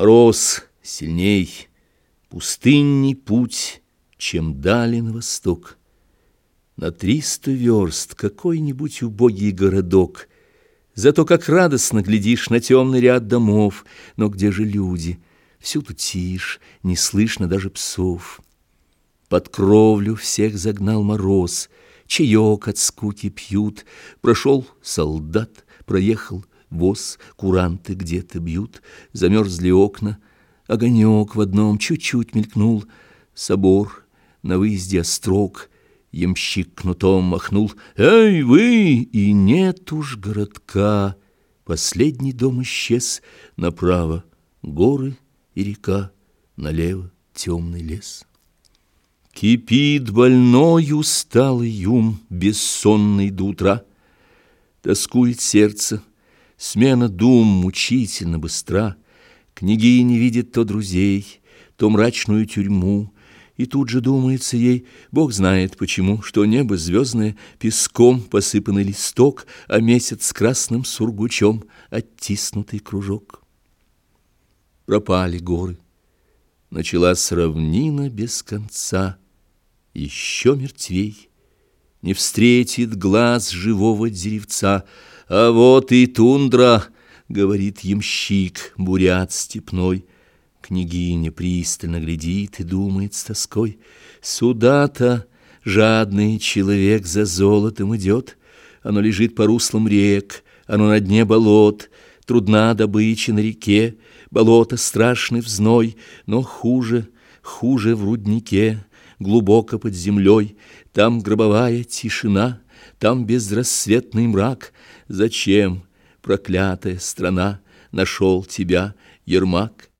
Мороз сильней, пустынний путь, чем дали на восток. На триста верст какой-нибудь убогий городок. Зато как радостно глядишь на темный ряд домов, но где же люди? Всюду тишь, не слышно даже псов. Под кровлю всех загнал мороз, чаек от скуки пьют. Прошел солдат, проехал воз, куранты где-то бьют, замерзли окна, огонек в одном чуть-чуть мелькнул, собор на выезде острог, ямщик кнутом махнул, «Эй, вы!» И нет уж городка, последний дом исчез, направо горы и река, налево темный лес. Кипит больной усталый юм, бессонный до утра, Тоскует сердце, Смена дум мучительно быстра, Княгиня видит то друзей, то мрачную тюрьму, И тут же думается ей, Бог знает почему, Что небо звездное песком посыпанный листок, А месяц с красным сургучом оттиснутый кружок. Пропали горы, началась равнина без конца, Еще мертвей, не встретит глаз живого деревца — «А вот и тундра!» — говорит ямщик, бурят степной. Княгиня пристально глядит и думает с тоской. «Сюда-то жадный человек за золотом идет. Оно лежит по руслам рек, оно на дне болот. Трудна добыча на реке, болото страшный взной, но хуже, хуже в руднике, глубоко под землей. Там гробовая тишина, там безрассветный мрак. Зачем, проклятая страна, нашел тебя, Ермак?